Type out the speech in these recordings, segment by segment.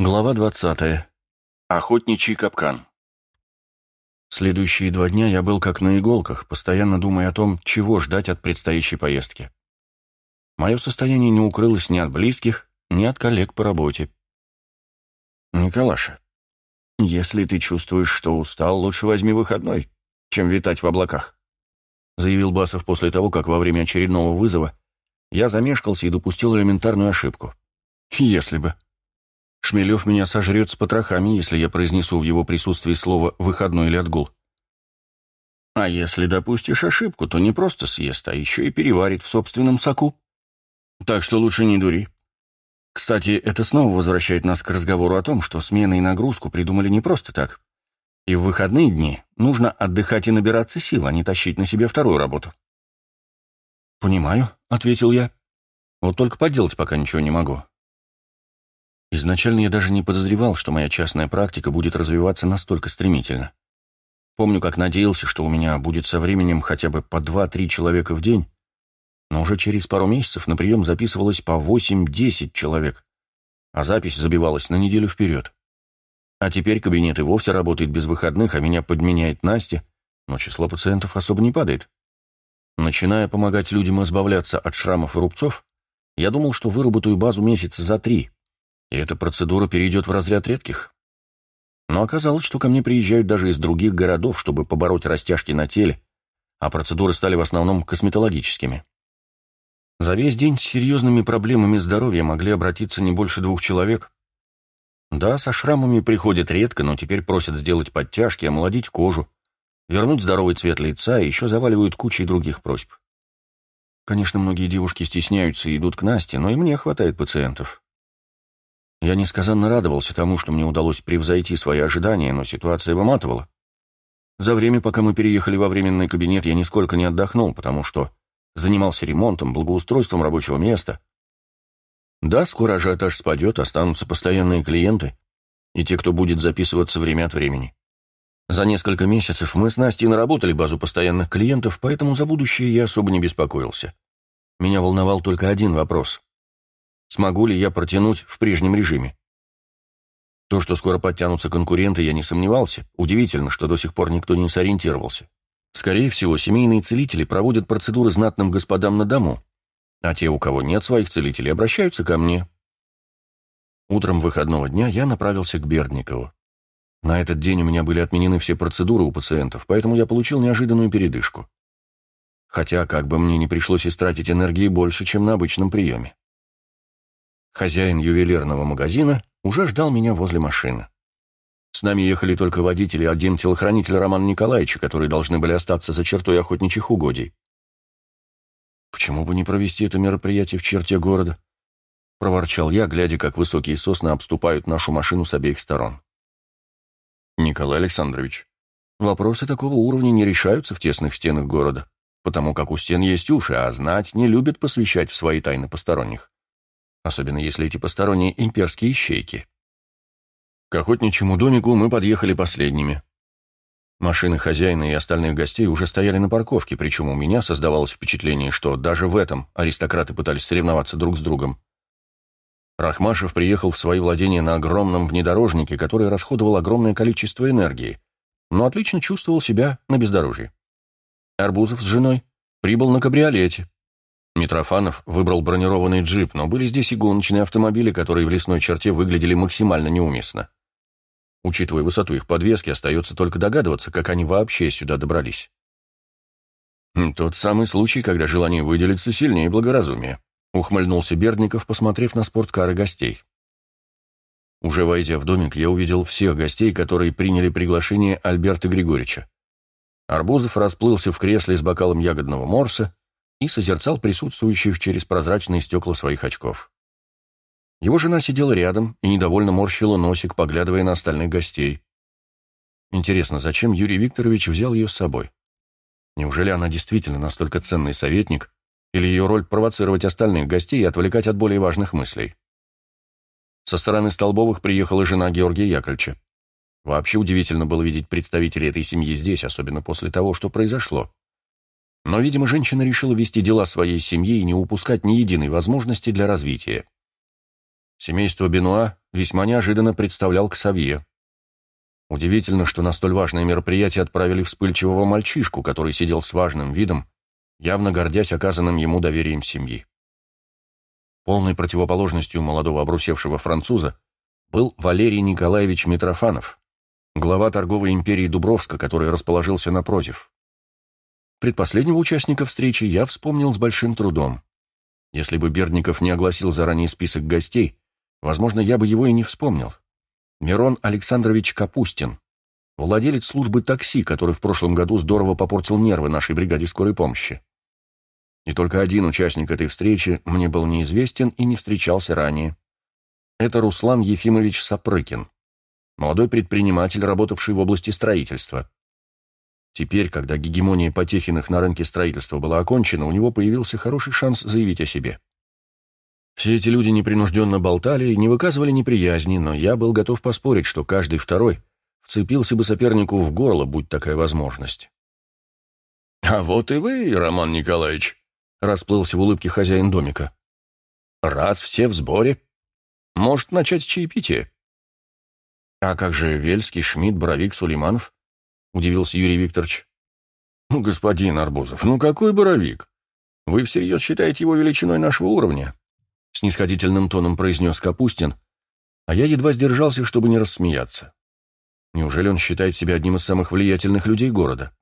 Глава 20. Охотничий капкан. Следующие два дня я был как на иголках, постоянно думая о том, чего ждать от предстоящей поездки. Мое состояние не укрылось ни от близких, ни от коллег по работе. «Николаша, если ты чувствуешь, что устал, лучше возьми выходной, чем витать в облаках», заявил Басов после того, как во время очередного вызова я замешкался и допустил элементарную ошибку. «Если бы», Шмелев меня сожрет с потрохами, если я произнесу в его присутствии слово «выходной» или «отгул». А если допустишь ошибку, то не просто съест, а еще и переварит в собственном соку. Так что лучше не дури. Кстати, это снова возвращает нас к разговору о том, что смены и нагрузку придумали не просто так. И в выходные дни нужно отдыхать и набираться сил, а не тащить на себе вторую работу. «Понимаю», — ответил я. «Вот только поделать пока ничего не могу. Изначально я даже не подозревал, что моя частная практика будет развиваться настолько стремительно. Помню, как надеялся, что у меня будет со временем хотя бы по 2-3 человека в день, но уже через пару месяцев на прием записывалось по 8-10 человек, а запись забивалась на неделю вперед. А теперь кабинет и вовсе работает без выходных, а меня подменяет Настя, но число пациентов особо не падает. Начиная помогать людям избавляться от шрамов и рубцов, я думал, что выработаю базу месяца за три, и эта процедура перейдет в разряд редких. Но оказалось, что ко мне приезжают даже из других городов, чтобы побороть растяжки на теле, а процедуры стали в основном косметологическими. За весь день с серьезными проблемами здоровья могли обратиться не больше двух человек. Да, со шрамами приходят редко, но теперь просят сделать подтяжки, омолодить кожу, вернуть здоровый цвет лица и еще заваливают кучей других просьб. Конечно, многие девушки стесняются и идут к Насте, но и мне хватает пациентов. Я несказанно радовался тому, что мне удалось превзойти свои ожидания, но ситуация выматывала. За время, пока мы переехали во временный кабинет, я нисколько не отдохнул, потому что занимался ремонтом, благоустройством рабочего места. Да, скоро ажиотаж спадет, останутся постоянные клиенты и те, кто будет записываться время от времени. За несколько месяцев мы с Настей наработали базу постоянных клиентов, поэтому за будущее я особо не беспокоился. Меня волновал только один вопрос. Смогу ли я протянуть в прежнем режиме? То, что скоро подтянутся конкуренты, я не сомневался. Удивительно, что до сих пор никто не сориентировался. Скорее всего, семейные целители проводят процедуры знатным господам на дому, а те, у кого нет своих целителей, обращаются ко мне. Утром выходного дня я направился к Бердникову. На этот день у меня были отменены все процедуры у пациентов, поэтому я получил неожиданную передышку. Хотя, как бы мне не пришлось истратить энергии больше, чем на обычном приеме. Хозяин ювелирного магазина уже ждал меня возле машины. С нами ехали только водители один телохранитель Романа Николаевича, которые должны были остаться за чертой охотничьих угодий. «Почему бы не провести это мероприятие в черте города?» — проворчал я, глядя, как высокие сосны обступают нашу машину с обеих сторон. «Николай Александрович, вопросы такого уровня не решаются в тесных стенах города, потому как у стен есть уши, а знать не любят посвящать в свои тайны посторонних особенно если эти посторонние имперские ищейки. К охотничьему домику мы подъехали последними. Машины хозяина и остальных гостей уже стояли на парковке, причем у меня создавалось впечатление, что даже в этом аристократы пытались соревноваться друг с другом. Рахмашев приехал в свои владения на огромном внедорожнике, который расходовал огромное количество энергии, но отлично чувствовал себя на бездорожье. Арбузов с женой прибыл на кабриолете, Митрофанов выбрал бронированный джип, но были здесь и гоночные автомобили, которые в лесной черте выглядели максимально неуместно. Учитывая высоту их подвески, остается только догадываться, как они вообще сюда добрались. Хм, «Тот самый случай, когда желание выделиться сильнее благоразумия», — ухмыльнулся Бердников, посмотрев на спорткары гостей. Уже войдя в домик, я увидел всех гостей, которые приняли приглашение Альберта Григорьевича. Арбузов расплылся в кресле с бокалом ягодного морса, и созерцал присутствующих через прозрачные стекла своих очков. Его жена сидела рядом и недовольно морщила носик, поглядывая на остальных гостей. Интересно, зачем Юрий Викторович взял ее с собой? Неужели она действительно настолько ценный советник, или ее роль провоцировать остальных гостей и отвлекать от более важных мыслей? Со стороны Столбовых приехала жена Георгия Яковлевича. Вообще удивительно было видеть представителей этой семьи здесь, особенно после того, что произошло. Но, видимо, женщина решила вести дела своей семьи и не упускать ни единой возможности для развития. Семейство Бенуа весьма неожиданно представлял Ксавье. Удивительно, что на столь важное мероприятие отправили вспыльчивого мальчишку, который сидел с важным видом, явно гордясь оказанным ему доверием семьи. Полной противоположностью молодого обрусевшего француза был Валерий Николаевич Митрофанов, глава торговой империи Дубровска, который расположился напротив. Предпоследнего участника встречи я вспомнил с большим трудом. Если бы Бердников не огласил заранее список гостей, возможно, я бы его и не вспомнил. Мирон Александрович Капустин, владелец службы такси, который в прошлом году здорово попортил нервы нашей бригаде скорой помощи. И только один участник этой встречи мне был неизвестен и не встречался ранее. Это Руслан Ефимович Сапрыкин, молодой предприниматель, работавший в области строительства. Теперь, когда гегемония Потехиных на рынке строительства была окончена, у него появился хороший шанс заявить о себе. Все эти люди непринужденно болтали и не выказывали неприязни, но я был готов поспорить, что каждый второй вцепился бы сопернику в горло, будь такая возможность. «А вот и вы, Роман Николаевич», — расплылся в улыбке хозяин домика. «Раз все в сборе, может начать с чаепития». «А как же Вельский, Шмидт, Боровик, Сулейманов?» — удивился Юрий Викторович. «Господин Арбузов, ну какой Боровик? Вы всерьез считаете его величиной нашего уровня?» снисходительным тоном произнес Капустин, а я едва сдержался, чтобы не рассмеяться. Неужели он считает себя одним из самых влиятельных людей города?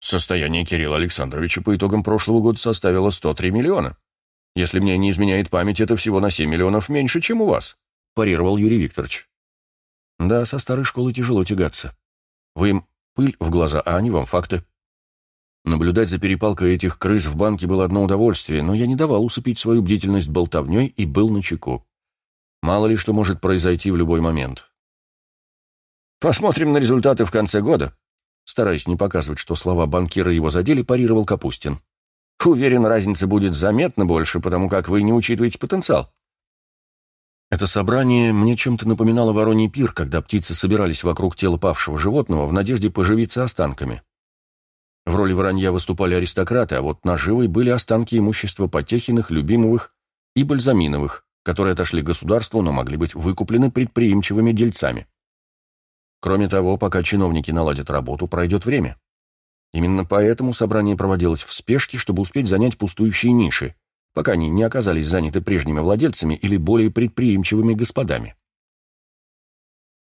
Состояние Кирилла Александровича по итогам прошлого года составило 103 миллиона. Если мне не изменяет память, это всего на 7 миллионов меньше, чем у вас, парировал Юрий Викторович. Да, со старой школы тяжело тягаться. Вы им пыль в глаза, а они вам факты. Наблюдать за перепалкой этих крыс в банке было одно удовольствие, но я не давал усыпить свою бдительность болтовней и был начеку. Мало ли что может произойти в любой момент. «Посмотрим на результаты в конце года», стараясь не показывать, что слова банкира его задели, парировал Капустин. «Уверен, разница будет заметно больше, потому как вы не учитываете потенциал». Это собрание мне чем-то напоминало вороний пир, когда птицы собирались вокруг тела павшего животного в надежде поживиться останками. В роли воронья выступали аристократы, а вот наживой были останки имущества Потехиных, Любимовых и Бальзаминовых, которые отошли государству, но могли быть выкуплены предприимчивыми дельцами. Кроме того, пока чиновники наладят работу, пройдет время. Именно поэтому собрание проводилось в спешке, чтобы успеть занять пустующие ниши, пока они не оказались заняты прежними владельцами или более предприимчивыми господами.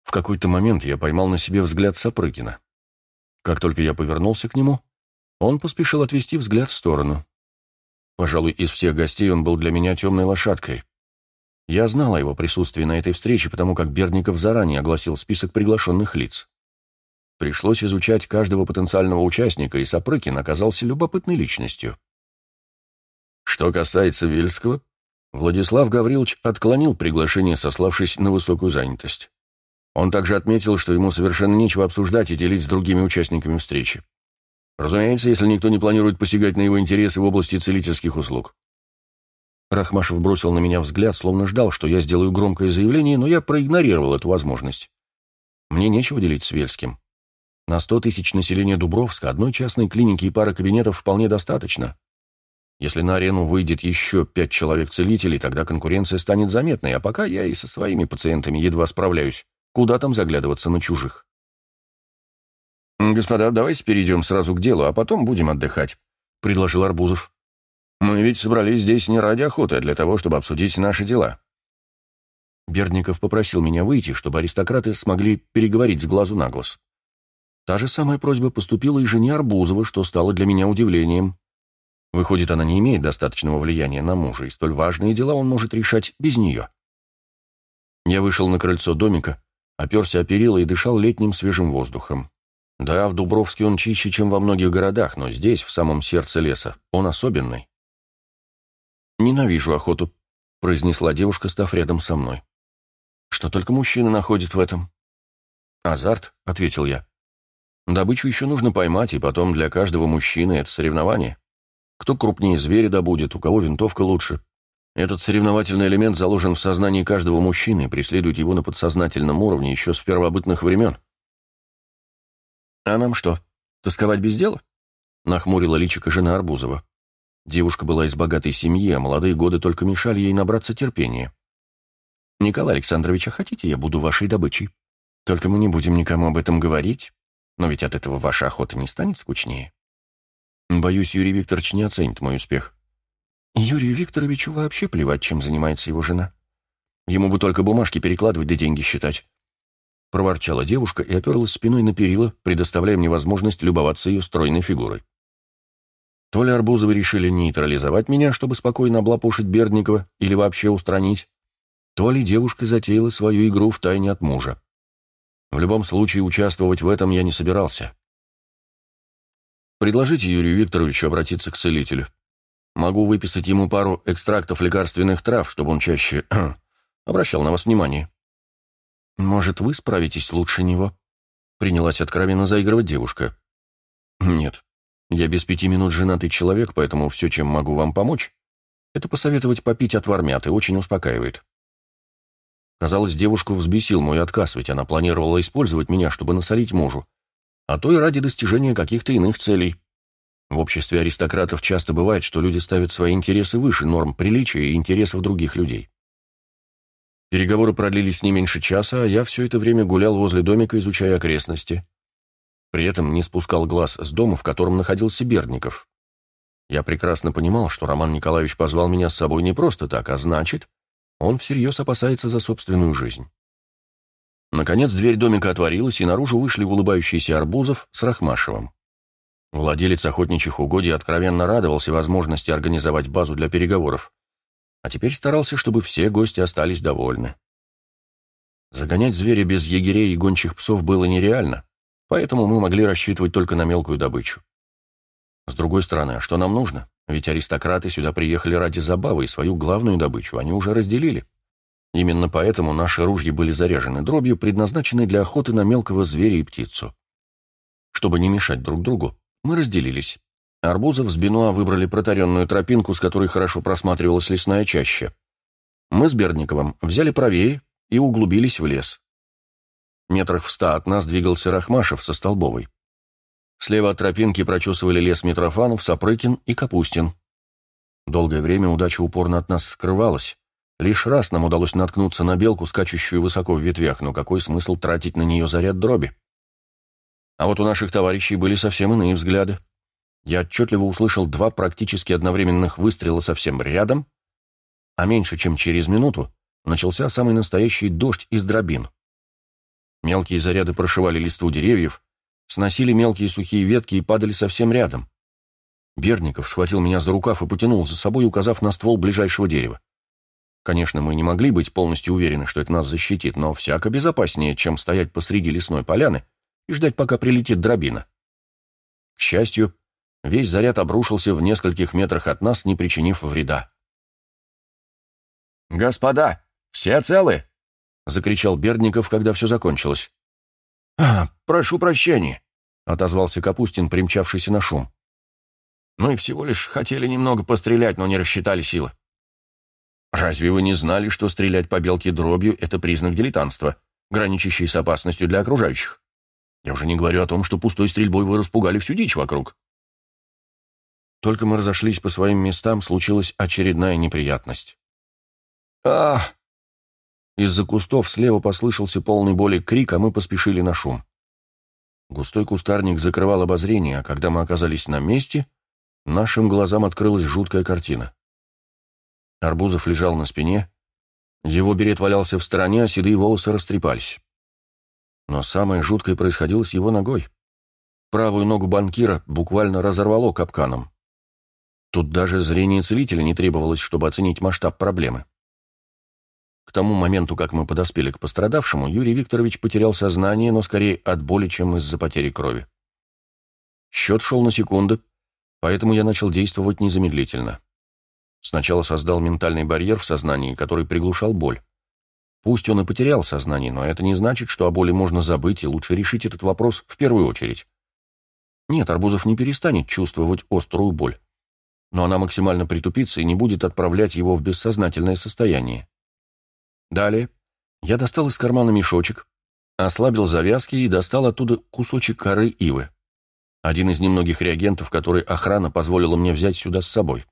В какой-то момент я поймал на себе взгляд Сапрыкина. Как только я повернулся к нему, он поспешил отвести взгляд в сторону. Пожалуй, из всех гостей он был для меня темной лошадкой. Я знал о его присутствии на этой встрече, потому как Бердников заранее огласил список приглашенных лиц. Пришлось изучать каждого потенциального участника, и Сапрыкин оказался любопытной личностью. Что касается Вельского, Владислав Гаврилович отклонил приглашение, сославшись на высокую занятость. Он также отметил, что ему совершенно нечего обсуждать и делить с другими участниками встречи. Разумеется, если никто не планирует посягать на его интересы в области целительских услуг. Рахмашев бросил на меня взгляд, словно ждал, что я сделаю громкое заявление, но я проигнорировал эту возможность. Мне нечего делить с Вельским. На сто тысяч населения Дубровска одной частной клиники и пары кабинетов вполне достаточно. Если на арену выйдет еще пять человек-целителей, тогда конкуренция станет заметной, а пока я и со своими пациентами едва справляюсь. Куда там заглядываться на чужих? «Господа, давайте перейдем сразу к делу, а потом будем отдыхать», — предложил Арбузов. «Мы ведь собрались здесь не ради охоты, а для того, чтобы обсудить наши дела». Бердников попросил меня выйти, чтобы аристократы смогли переговорить с глазу на глаз. Та же самая просьба поступила и жене Арбузова, что стало для меня удивлением. Выходит, она не имеет достаточного влияния на мужа, и столь важные дела он может решать без нее. Я вышел на крыльцо домика, оперся о перила и дышал летним свежим воздухом. Да, в Дубровске он чище, чем во многих городах, но здесь, в самом сердце леса, он особенный. «Ненавижу охоту», — произнесла девушка, став рядом со мной. «Что только мужчины находят в этом?» «Азарт», — ответил я. «Добычу еще нужно поймать, и потом для каждого мужчины это соревнование. Кто крупнее зверя добудет, у кого винтовка лучше. Этот соревновательный элемент заложен в сознании каждого мужчины и преследует его на подсознательном уровне еще с первобытных времен». «А нам что, тосковать без дела?» — нахмурила личико жена Арбузова. Девушка была из богатой семьи, а молодые годы только мешали ей набраться терпения. «Николай Александрович, а хотите, я буду вашей добычей? Только мы не будем никому об этом говорить, но ведь от этого ваша охота не станет скучнее». Боюсь, Юрий Викторович не оценит мой успех. Юрию Викторовичу вообще плевать, чем занимается его жена. Ему бы только бумажки перекладывать да деньги считать. Проворчала девушка и оперлась спиной на перила, предоставляя мне возможность любоваться ее стройной фигурой. То ли Арбузовы решили нейтрализовать меня, чтобы спокойно облапошить Бердникова или вообще устранить, то ли девушка затеяла свою игру в тайне от мужа. В любом случае, участвовать в этом я не собирался. Предложите Юрию Викторовичу обратиться к целителю. Могу выписать ему пару экстрактов лекарственных трав, чтобы он чаще обращал на вас внимание. Может, вы справитесь лучше него? Принялась откровенно заигрывать девушка. Нет, я без пяти минут женатый человек, поэтому все, чем могу вам помочь, это посоветовать попить отвар мяты, очень успокаивает. Казалось, девушку взбесил мой отказ, ведь она планировала использовать меня, чтобы насолить мужу, а то и ради достижения каких-то иных целей. В обществе аристократов часто бывает, что люди ставят свои интересы выше норм приличия и интересов других людей. Переговоры продлились не меньше часа, а я все это время гулял возле домика, изучая окрестности. При этом не спускал глаз с дома, в котором находился Бердников. Я прекрасно понимал, что Роман Николаевич позвал меня с собой не просто так, а значит, он всерьез опасается за собственную жизнь. Наконец дверь домика отворилась, и наружу вышли улыбающийся Арбузов с Рахмашевым. Владелец охотничьих угодий откровенно радовался возможности организовать базу для переговоров, а теперь старался, чтобы все гости остались довольны. Загонять зверя без егерей и гончих псов было нереально, поэтому мы могли рассчитывать только на мелкую добычу. С другой стороны, а что нам нужно? Ведь аристократы сюда приехали ради забавы, и свою главную добычу они уже разделили. Именно поэтому наши ружья были заряжены дробью, предназначенной для охоты на мелкого зверя и птицу. Чтобы не мешать друг другу, мы разделились. Арбузов с Бенуа выбрали протаренную тропинку, с которой хорошо просматривалась лесная чаща. Мы с Бердниковым взяли правее и углубились в лес. Метрах в ста от нас двигался Рахмашев со Столбовой. Слева от тропинки прочесывали лес Митрофанов, Сапрыкин и Капустин. Долгое время удача упорно от нас скрывалась. Лишь раз нам удалось наткнуться на белку, скачущую высоко в ветвях, но какой смысл тратить на нее заряд дроби? А вот у наших товарищей были совсем иные взгляды. Я отчетливо услышал два практически одновременных выстрела совсем рядом, а меньше чем через минуту начался самый настоящий дождь из дробин. Мелкие заряды прошивали листву деревьев, сносили мелкие сухие ветки и падали совсем рядом. Берников схватил меня за рукав и потянул за собой, указав на ствол ближайшего дерева. Конечно, мы не могли быть полностью уверены, что это нас защитит, но всяко безопаснее, чем стоять посреди лесной поляны и ждать, пока прилетит дробина. К счастью, весь заряд обрушился в нескольких метрах от нас, не причинив вреда. «Господа, все целы?» — закричал Бердников, когда все закончилось. «А, прошу прощения», — отозвался Капустин, примчавшийся на шум. «Мы всего лишь хотели немного пострелять, но не рассчитали силы». «Разве вы не знали, что стрелять по белке дробью — это признак дилетантства, граничащий с опасностью для окружающих?» Я уже не говорю о том, что пустой стрельбой вы распугали всю дичь вокруг. Только мы разошлись по своим местам, случилась очередная неприятность. а Из-за кустов слева послышался полный боли крик, а мы поспешили на шум. Густой кустарник закрывал обозрение, а когда мы оказались на месте, нашим глазам открылась жуткая картина. Арбузов лежал на спине, его берет валялся в стороне, а седые волосы растрепались. Но самое жуткое происходило с его ногой. Правую ногу банкира буквально разорвало капканом. Тут даже зрение целителя не требовалось, чтобы оценить масштаб проблемы. К тому моменту, как мы подоспели к пострадавшему, Юрий Викторович потерял сознание, но скорее от боли, чем из-за потери крови. Счет шел на секунды, поэтому я начал действовать незамедлительно. Сначала создал ментальный барьер в сознании, который приглушал боль. Пусть он и потерял сознание, но это не значит, что о боли можно забыть, и лучше решить этот вопрос в первую очередь. Нет, Арбузов не перестанет чувствовать острую боль, но она максимально притупится и не будет отправлять его в бессознательное состояние. Далее я достал из кармана мешочек, ослабил завязки и достал оттуда кусочек коры ивы. Один из немногих реагентов, который охрана позволила мне взять сюда с собой.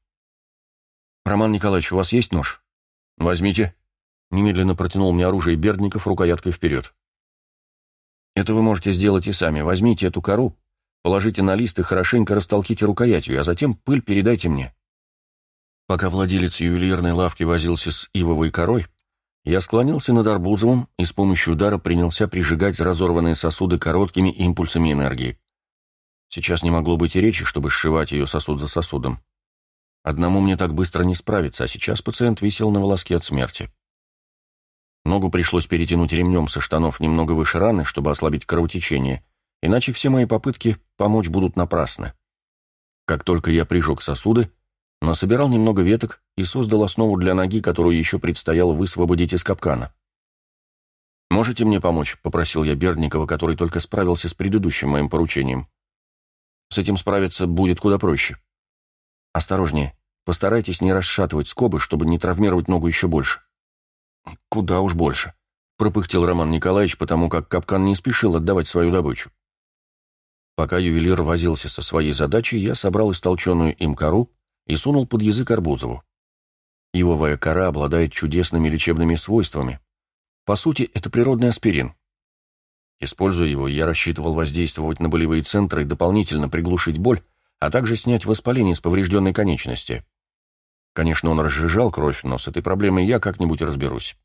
«Роман Николаевич, у вас есть нож?» «Возьмите», Немедленно протянул мне оружие Бердников рукояткой вперед. Это вы можете сделать и сами. Возьмите эту кору, положите на лист и хорошенько растолките рукоятью, а затем пыль передайте мне. Пока владелец ювелирной лавки возился с ивовой корой, я склонился над Арбузовым и с помощью удара принялся прижигать разорванные сосуды короткими импульсами энергии. Сейчас не могло быть и речи, чтобы сшивать ее сосуд за сосудом. Одному мне так быстро не справиться, а сейчас пациент висел на волоске от смерти. Ногу пришлось перетянуть ремнем со штанов немного выше раны, чтобы ослабить кровотечение, иначе все мои попытки помочь будут напрасны. Как только я прижег сосуды, насобирал немного веток и создал основу для ноги, которую еще предстояло высвободить из капкана. «Можете мне помочь?» — попросил я Бердникова, который только справился с предыдущим моим поручением. «С этим справиться будет куда проще. Осторожнее, постарайтесь не расшатывать скобы, чтобы не травмировать ногу еще больше». «Куда уж больше», — пропыхтел Роман Николаевич, потому как капкан не спешил отдавать свою добычу. Пока ювелир возился со своей задачей, я собрал истолченную им кору и сунул под язык Арбузову. Ивовая кора обладает чудесными лечебными свойствами. По сути, это природный аспирин. Используя его, я рассчитывал воздействовать на болевые центры и дополнительно приглушить боль, а также снять воспаление с поврежденной конечности. Конечно, он разжижал кровь, но с этой проблемой я как-нибудь разберусь.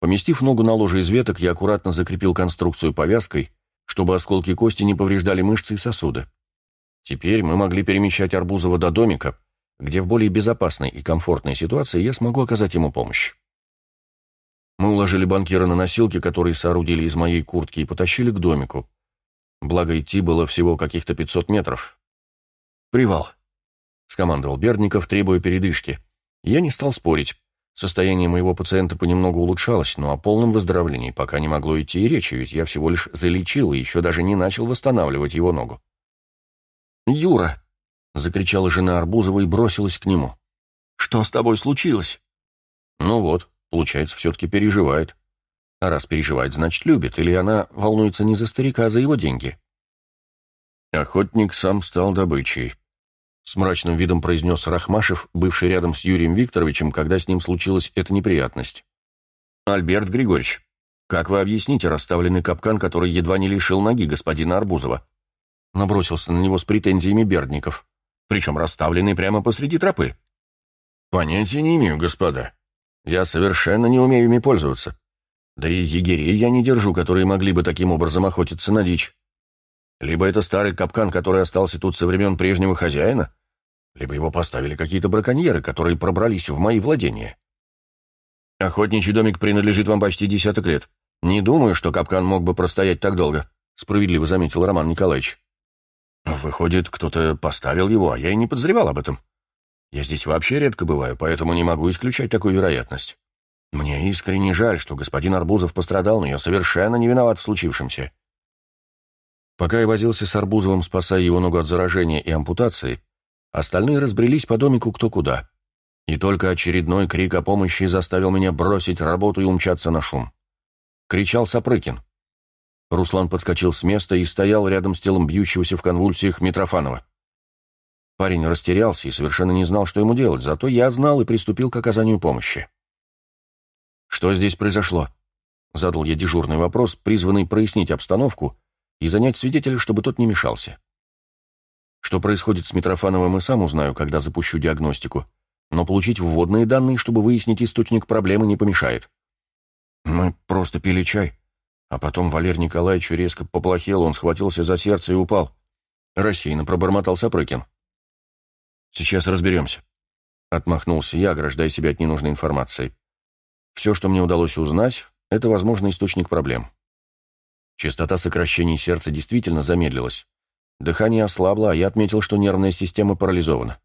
Поместив ногу на ложе из веток, я аккуратно закрепил конструкцию повязкой, чтобы осколки кости не повреждали мышцы и сосуды. Теперь мы могли перемещать Арбузова до домика, где в более безопасной и комфортной ситуации я смогу оказать ему помощь. Мы уложили банкира на носилки, которые соорудили из моей куртки, и потащили к домику. Благо, идти было всего каких-то 500 метров. «Привал», — скомандовал Бердников, требуя передышки. Я не стал спорить. Состояние моего пациента понемногу улучшалось, но о полном выздоровлении пока не могло идти и речи, ведь я всего лишь залечил и еще даже не начал восстанавливать его ногу. «Юра!» — закричала жена Арбузова и бросилась к нему. «Что с тобой случилось?» «Ну вот, получается, все-таки переживает. А раз переживает, значит, любит, или она волнуется не за старика, а за его деньги?» Охотник сам стал добычей. С мрачным видом произнес Рахмашев, бывший рядом с Юрием Викторовичем, когда с ним случилась эта неприятность. «Альберт Григорьевич, как вы объясните расставленный капкан, который едва не лишил ноги господина Арбузова?» Набросился на него с претензиями Бердников. Причем расставленный прямо посреди тропы. Понятия не имею, господа. Я совершенно не умею ими пользоваться. Да и егерей я не держу, которые могли бы таким образом охотиться на дичь. Либо это старый капкан, который остался тут со времен прежнего хозяина, либо его поставили какие-то браконьеры, которые пробрались в мои владения. Охотничий домик принадлежит вам почти десяток лет. Не думаю, что капкан мог бы простоять так долго, справедливо заметил Роман Николаевич. Выходит, кто-то поставил его, а я и не подозревал об этом. Я здесь вообще редко бываю, поэтому не могу исключать такую вероятность. Мне искренне жаль, что господин Арбузов пострадал, но я совершенно не виноват в случившемся. Пока я возился с Арбузовым, спасая его ногу от заражения и ампутации, остальные разбрелись по домику кто куда. И только очередной крик о помощи заставил меня бросить работу и умчаться на шум. Кричал Сапрыкин. Руслан подскочил с места и стоял рядом с телом бьющегося в конвульсиях Митрофанова. Парень растерялся и совершенно не знал, что ему делать, зато я знал и приступил к оказанию помощи. «Что здесь произошло?» — задал я дежурный вопрос, призванный прояснить обстановку и занять свидетеля, чтобы тот не мешался. Что происходит с Митрофановым, и сам узнаю, когда запущу диагностику, но получить вводные данные, чтобы выяснить источник проблемы, не помешает. «Мы просто пили чай», а потом Валерий Николаевич резко поплохел, он схватился за сердце и упал. Рассеянно пробормотал Сапрыкин. «Сейчас разберемся», — отмахнулся я, ограждая себя от ненужной информации. «Все, что мне удалось узнать, это, возможно, источник проблем». Частота сокращений сердца действительно замедлилась. Дыхание ослабло, а я отметил, что нервная система парализована.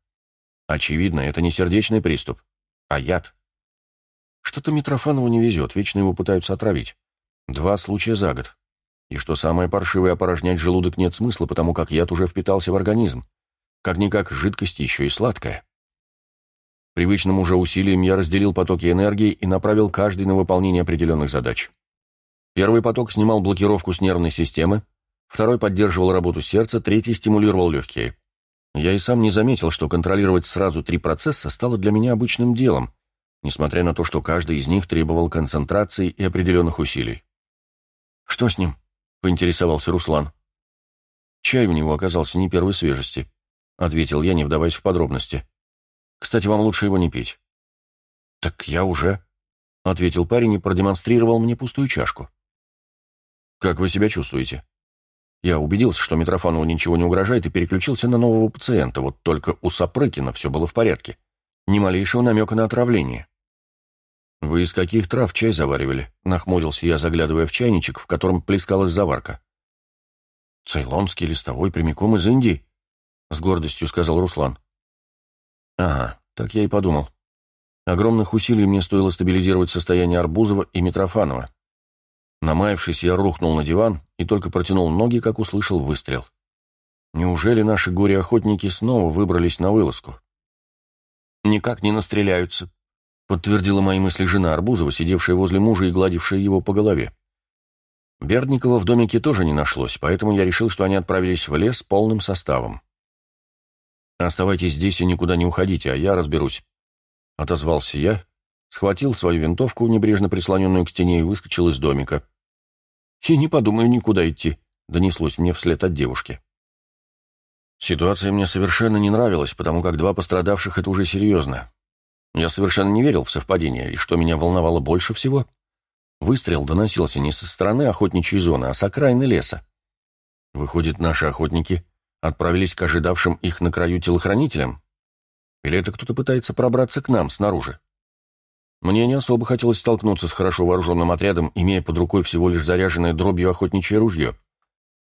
Очевидно, это не сердечный приступ, а яд. Что-то Митрофанову не везет, вечно его пытаются отравить. Два случая за год. И что самое паршивое, опорожнять желудок нет смысла, потому как яд уже впитался в организм. Как-никак жидкость еще и сладкая. Привычным уже усилием я разделил потоки энергии и направил каждый на выполнение определенных задач. Первый поток снимал блокировку с нервной системы, второй поддерживал работу сердца, третий стимулировал легкие. Я и сам не заметил, что контролировать сразу три процесса стало для меня обычным делом, несмотря на то, что каждый из них требовал концентрации и определенных усилий. «Что с ним?» — поинтересовался Руслан. «Чай у него оказался не первой свежести», — ответил я, не вдаваясь в подробности. «Кстати, вам лучше его не пить». «Так я уже», — ответил парень и продемонстрировал мне пустую чашку. «Как вы себя чувствуете?» Я убедился, что Митрофанову ничего не угрожает, и переключился на нового пациента, вот только у Сапрыкина все было в порядке. Ни малейшего намека на отравление. «Вы из каких трав чай заваривали?» — нахмурился я, заглядывая в чайничек, в котором плескалась заварка. «Цейлонский листовой прямиком из Индии», — с гордостью сказал Руслан. «Ага, так я и подумал. Огромных усилий мне стоило стабилизировать состояние Арбузова и Митрофанова. Намаявшись, я рухнул на диван и только протянул ноги, как услышал выстрел. Неужели наши горе-охотники снова выбрались на вылазку? «Никак не настреляются», — подтвердила мои мысли жена Арбузова, сидевшая возле мужа и гладившая его по голове. Бердникова в домике тоже не нашлось, поэтому я решил, что они отправились в лес полным составом. «Оставайтесь здесь и никуда не уходите, а я разберусь», — отозвался я, схватил свою винтовку, небрежно прислоненную к стене, и выскочил из домика. «И не подумаю никуда идти», — донеслось мне вслед от девушки. Ситуация мне совершенно не нравилась, потому как два пострадавших — это уже серьезно. Я совершенно не верил в совпадение, и что меня волновало больше всего — выстрел доносился не со стороны охотничьей зоны, а с окраины леса. Выходит, наши охотники отправились к ожидавшим их на краю телохранителям? Или это кто-то пытается пробраться к нам снаружи? Мне не особо хотелось столкнуться с хорошо вооруженным отрядом, имея под рукой всего лишь заряженное дробью охотничье ружье.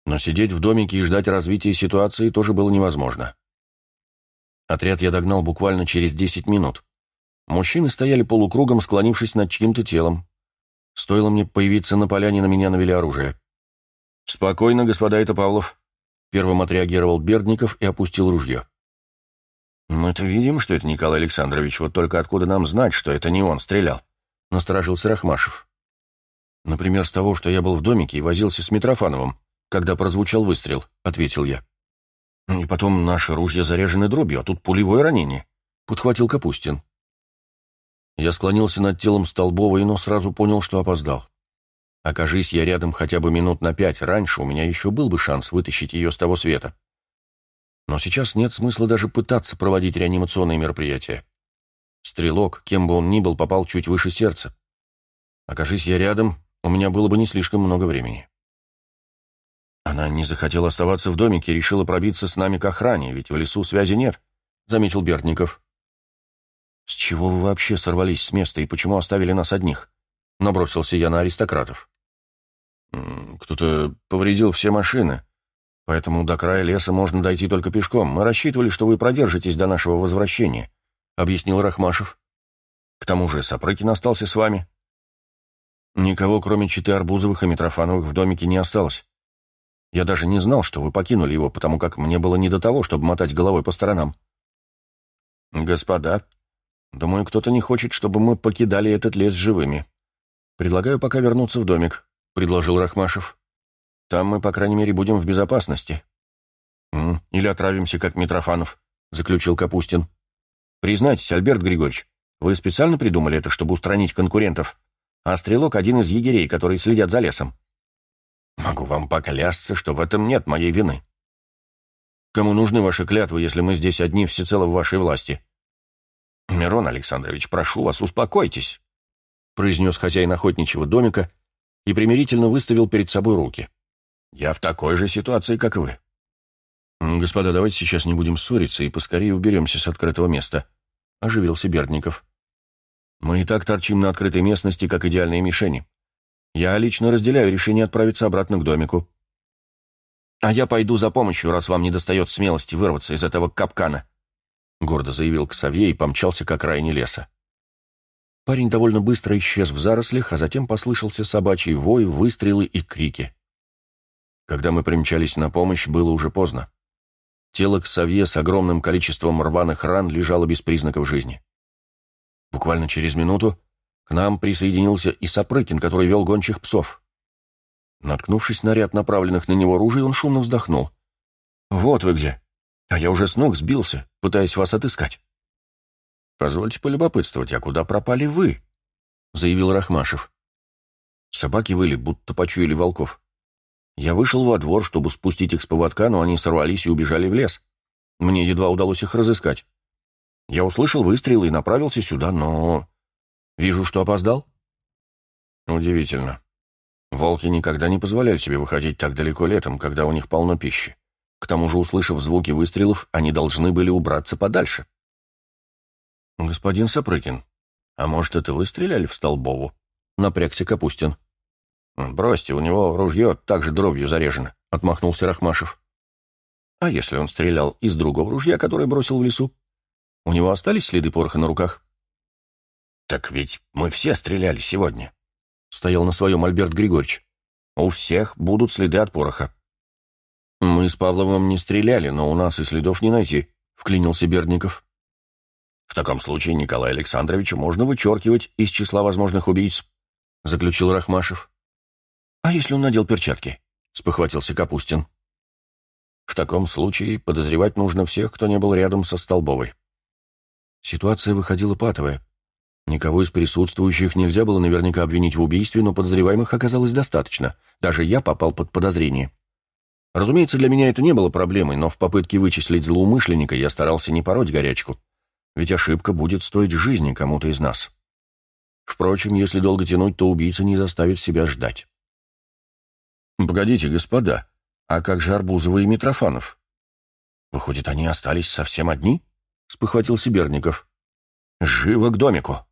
Но сидеть в домике и ждать развития ситуации тоже было невозможно. Отряд я догнал буквально через десять минут. Мужчины стояли полукругом, склонившись над чьим-то телом. Стоило мне появиться на поляне, на меня навели оружие. «Спокойно, господа, это Павлов», — первым отреагировал Бердников и опустил ружье. «Мы-то видим, что это Николай Александрович, вот только откуда нам знать, что это не он стрелял?» — насторожился Рахмашев. «Например, с того, что я был в домике и возился с Митрофановым, когда прозвучал выстрел», — ответил я. «И потом наши ружья заряжены дробью, а тут пулевое ранение», — подхватил Капустин. Я склонился над телом Столбовой, но сразу понял, что опоздал. Окажись я рядом хотя бы минут на пять раньше, у меня еще был бы шанс вытащить ее с того света. Но сейчас нет смысла даже пытаться проводить реанимационные мероприятия. Стрелок, кем бы он ни был, попал чуть выше сердца. Окажись я рядом, у меня было бы не слишком много времени. Она не захотела оставаться в домике, решила пробиться с нами к охране, ведь в лесу связи нет, — заметил Бертников. «С чего вы вообще сорвались с места и почему оставили нас одних?» — набросился я на аристократов. «Кто-то повредил все машины», Поэтому до края леса можно дойти только пешком. Мы рассчитывали, что вы продержитесь до нашего возвращения», — объяснил Рахмашев. «К тому же Сапрыкин остался с вами». «Никого, кроме Читы Арбузовых и Митрофановых, в домике не осталось. Я даже не знал, что вы покинули его, потому как мне было не до того, чтобы мотать головой по сторонам». «Господа, думаю, кто-то не хочет, чтобы мы покидали этот лес живыми. Предлагаю пока вернуться в домик», — предложил Рахмашев. Там мы, по крайней мере, будем в безопасности. Или отравимся, как Митрофанов, заключил Капустин. Признайтесь, Альберт Григорьевич, вы специально придумали это, чтобы устранить конкурентов, а Стрелок — один из егерей, которые следят за лесом. Могу вам поклясться, что в этом нет моей вины. Кому нужны ваши клятвы, если мы здесь одни всецело в вашей власти? Мирон Александрович, прошу вас, успокойтесь, произнес хозяин охотничьего домика и примирительно выставил перед собой руки. Я в такой же ситуации, как вы. Господа, давайте сейчас не будем ссориться и поскорее уберемся с открытого места, — оживился Бердников. Мы и так торчим на открытой местности, как идеальные мишени. Я лично разделяю решение отправиться обратно к домику. А я пойду за помощью, раз вам не достает смелости вырваться из этого капкана, — гордо заявил Ксавье и помчался к окраине леса. Парень довольно быстро исчез в зарослях, а затем послышался собачий вой, выстрелы и крики. Когда мы примчались на помощь, было уже поздно. Тело Ксавье с огромным количеством рваных ран лежало без признаков жизни. Буквально через минуту к нам присоединился и Сапрыкин, который вел гончих псов. Наткнувшись на ряд направленных на него ружей, он шумно вздохнул. «Вот вы где! А я уже с ног сбился, пытаясь вас отыскать». «Позвольте полюбопытствовать, а куда пропали вы?» — заявил Рахмашев. Собаки выли, будто почуяли волков. Я вышел во двор, чтобы спустить их с поводка, но они сорвались и убежали в лес. Мне едва удалось их разыскать. Я услышал выстрелы и направился сюда, но... Вижу, что опоздал. Удивительно. Волки никогда не позволяли себе выходить так далеко летом, когда у них полно пищи. К тому же, услышав звуки выстрелов, они должны были убраться подальше. «Господин Сапрыкин, а может, это вы стреляли в Столбову?» — напрягся Капустин. «Бросьте, у него ружье также дробью зарежено», — отмахнулся Рахмашев. «А если он стрелял из другого ружья, которое бросил в лесу? У него остались следы пороха на руках?» «Так ведь мы все стреляли сегодня», — стоял на своем Альберт Григорьевич. «У всех будут следы от пороха». «Мы с Павловым не стреляли, но у нас и следов не найти», — вклинился Бердников. В таком случае Николая Александровича можно вычеркивать из числа возможных убийц, — заключил Рахмашев. — А если он надел перчатки? — спохватился Капустин. В таком случае подозревать нужно всех, кто не был рядом со Столбовой. Ситуация выходила патовая. Никого из присутствующих нельзя было наверняка обвинить в убийстве, но подозреваемых оказалось достаточно. Даже я попал под подозрение. Разумеется, для меня это не было проблемой, но в попытке вычислить злоумышленника я старался не пороть горячку ведь ошибка будет стоить жизни кому-то из нас. Впрочем, если долго тянуть, то убийца не заставит себя ждать. «Погодите, господа, а как же Арбузова и Митрофанов?» «Выходит, они остались совсем одни?» — спохватился Берников. «Живо к домику!»